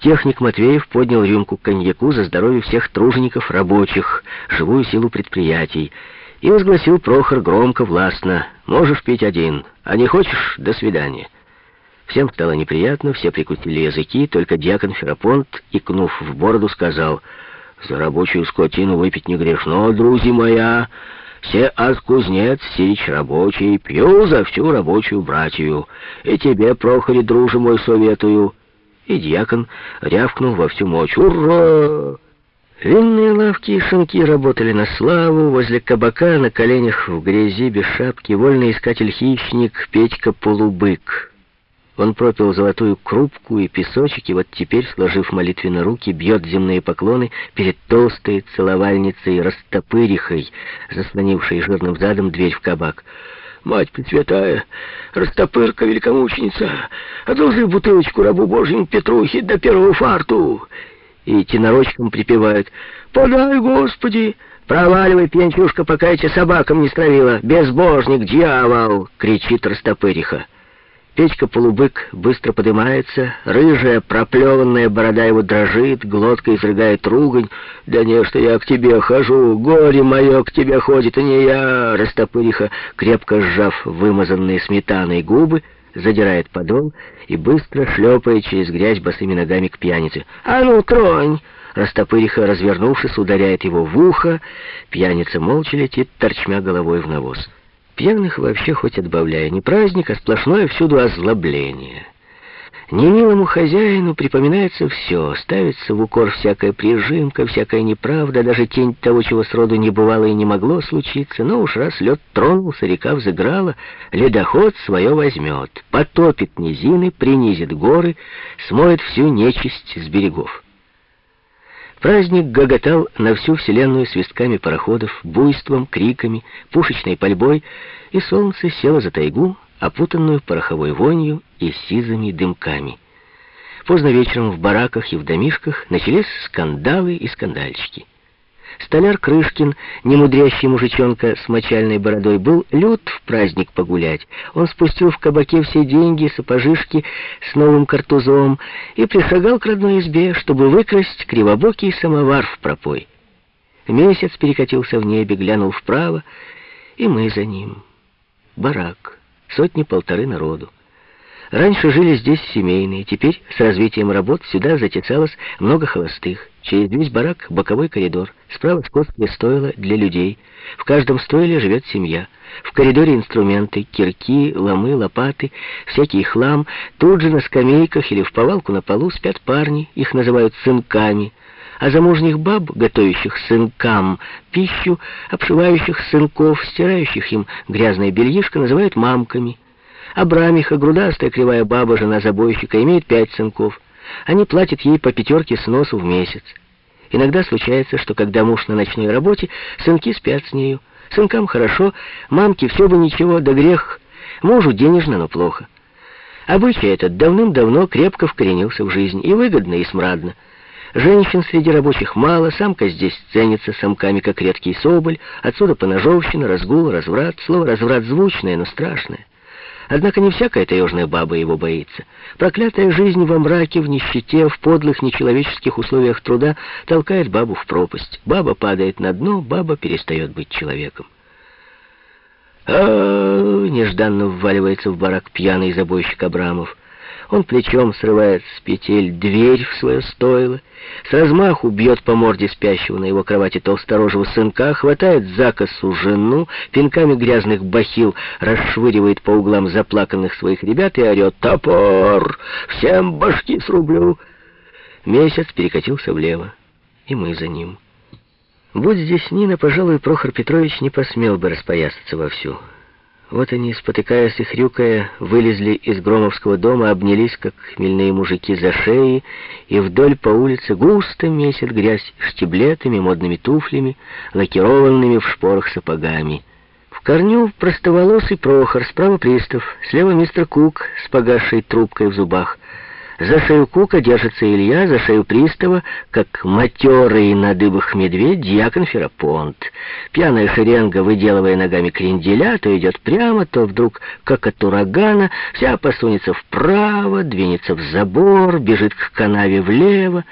Техник Матвеев поднял рюмку коньяку за здоровье всех тружеников, рабочих, живую силу предприятий, и возгласил Прохор громко, властно, «Можешь пить один, а не хочешь — до свидания». Всем стало неприятно, все прикусили языки, только дьякон Ферапонт, икнув в бороду, сказал, «За рабочую скотину выпить не грешно, друзья моя, все аз кузнец, сич рабочий, пью за всю рабочую братью, и тебе, Прохоре, друже мой, советую». И дьякон рявкнул во всю мочь, «Ура!» Винные лавки и шинки работали на славу, возле кабака на коленях в грязи без шапки вольный искатель-хищник Петька Полубык. Он пропил золотую крупку и песочек, и вот теперь, сложив молитвенно руки, бьет земные поклоны перед толстой целовальницей Растопырихой, заслонившей жирным задом дверь в кабак. «Мать Пресвятая, Растопырка, великомученица, одолжи бутылочку рабу Божьему Петрухе до первого фарту!» И тенорочком припевают «Подай, Господи!» «Проваливай, пьянчушка, пока эти собакам не стравила! Безбожник, дьявол!» — кричит Растопыриха. Петька-полубык быстро поднимается, рыжая, проплеванная борода его дрожит, глотка изрыгает ругань. «Да не, что я к тебе хожу, горе мое к тебе ходит, а не я!» Растопыриха, крепко сжав вымазанные сметаной губы, задирает подол и быстро шлепает через грязь босыми ногами к пьянице. «А ну, тронь!» Растопыриха, развернувшись, ударяет его в ухо. Пьяница молча летит, торчмя головой в навоз. Пьяных вообще хоть отбавляя, не праздник, а сплошное всюду озлобление. Немилому хозяину припоминается все, ставится в укор всякая прижимка, всякая неправда, даже тень того, чего сроду не бывало и не могло случиться, но уж раз лед тронулся, река взыграла, ледоход свое возьмет, потопит низины, принизит горы, смоет всю нечисть с берегов. Праздник гоготал на всю вселенную свистками пароходов, буйством, криками, пушечной пальбой, и солнце село за тайгу, опутанную пороховой вонью и сизыми дымками. Поздно вечером в бараках и в домишках начались скандалы и скандальчики. Столяр Крышкин, немудрящий мужичонка с мочальной бородой, был лют в праздник погулять. Он спустил в кабаке все деньги, сапожишки с новым картузом и пришагал к родной избе, чтобы выкрасть кривобокий самовар в пропой. Месяц перекатился в небе, глянул вправо, и мы за ним. Барак, сотни-полторы народу. Раньше жили здесь семейные, теперь с развитием работ сюда затесалось много холостых. Через весь барак боковой коридор, справа скотское стойло для людей. В каждом стойле живет семья. В коридоре инструменты, кирки, ломы, лопаты, всякий хлам. Тут же на скамейках или в повалку на полу спят парни, их называют сынками. А замужних баб, готовящих сынкам пищу, обшивающих сынков, стирающих им грязное бельишко, называют мамками. Абрамиха, грудастая кривая баба, жена забойщика, имеет пять сынков. Они платят ей по пятерке с носу в месяц. Иногда случается, что когда муж на ночной работе, сынки спят с нею. Сынкам хорошо, мамке все бы ничего, да грех. Мужу денежно, но плохо. Обычай этот давным-давно крепко вкоренился в жизнь, и выгодно, и смрадно. Женщин среди рабочих мало, самка здесь ценится самками, как редкий соболь, отсюда поножовщина, разгул, разврат. Слово «разврат» звучное, но страшное. Однако не всякая таежная баба его боится. Проклятая жизнь во мраке, в нищете, в подлых нечеловеческих условиях труда толкает бабу в пропасть. Баба падает на дно, баба перестает быть человеком. А, -а, -а нежданно вваливается в барак пьяный забойщик Абрамов. Он плечом срывает с петель дверь в свое стойло, с размаху бьет по морде спящего на его кровати толсторожего сынка, хватает за косу жену, пинками грязных бахил расшвыривает по углам заплаканных своих ребят и орет «Топор! Всем башки срублю!» Месяц перекатился влево, и мы за ним. Будь здесь Нина, пожалуй, Прохор Петрович не посмел бы распоясаться вовсю. Вот они, спотыкаясь и хрюкая, вылезли из Громовского дома, обнялись, как хмельные мужики, за шеи, и вдоль по улице густо месят грязь штиблетами, модными туфлями, лакированными в шпорах сапогами. В корню простоволосый Прохор, справа пристав, слева мистер Кук с погасшей трубкой в зубах. За шею Кука держится Илья, за шею пристава, как матерый на дыбах медведь, дьякон Ферапонт. Пьяная шеренга, выделывая ногами кренделя, то идет прямо, то вдруг, как от урагана, вся посунется вправо, двинется в забор, бежит к канаве влево.